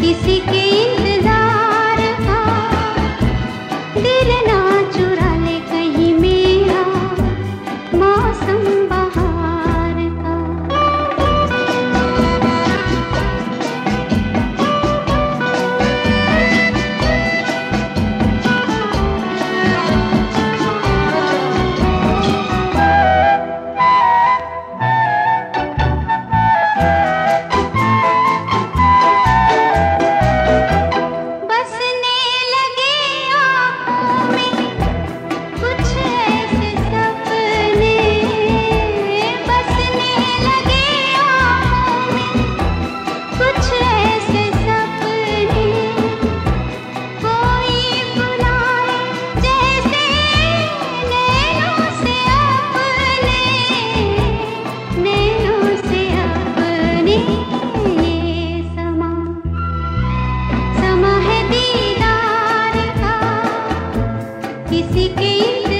किसी की किसी के